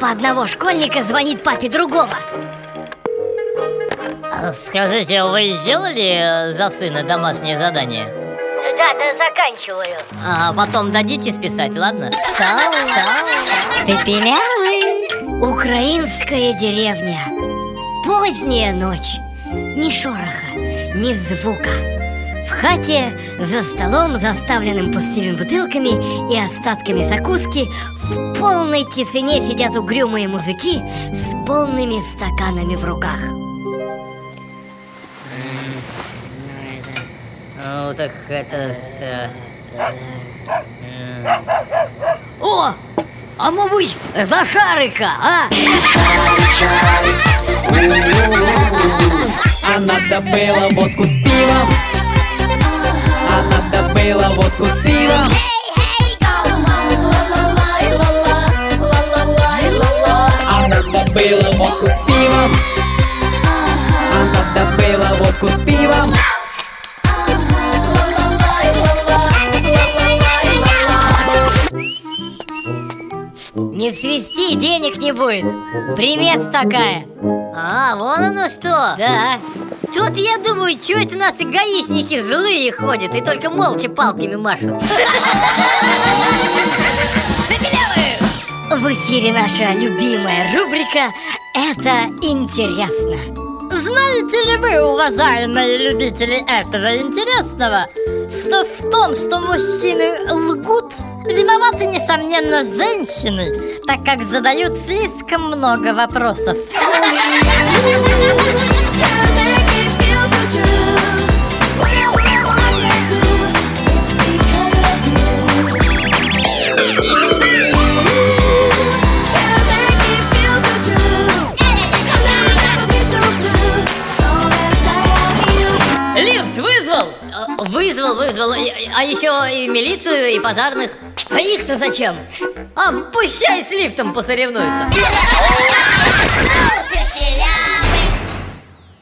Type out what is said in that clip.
одного школьника звонит папе другого. Скажите, вы сделали э, за сына домашнее задание? Да, да, заканчиваю. А потом дадите списать, ладно? Цепелявый Украинская деревня. Поздняя ночь. Ни шороха, ни звука В хате за столом, заставленным пустыми бутылками и остатками закуски В полной тишине сидят угрюмые музыки С полными стаканами в руках Ну так это... э, О! А мабуть, за шарика, а? А надо было водку с пивом А было водку с пивом. А надо было водку с пивом. А надо было водку с пивом. Не свисти, денег не будет. Привет такая. А, вон оно что! Да Тут я думаю, что это нас гаишники злые ходят И только молча палками машут. В эфире наша любимая рубрика «Это интересно» Знаете ли вы, уважаемые любители этого интересного, что в том, что мужчины лгут, виноваты, несомненно, женщины, так как задают слишком много вопросов. Вызвал? Вызвал, А еще и милицию, и пожарных. А их-то зачем? А пущай с лифтом посоревнуются.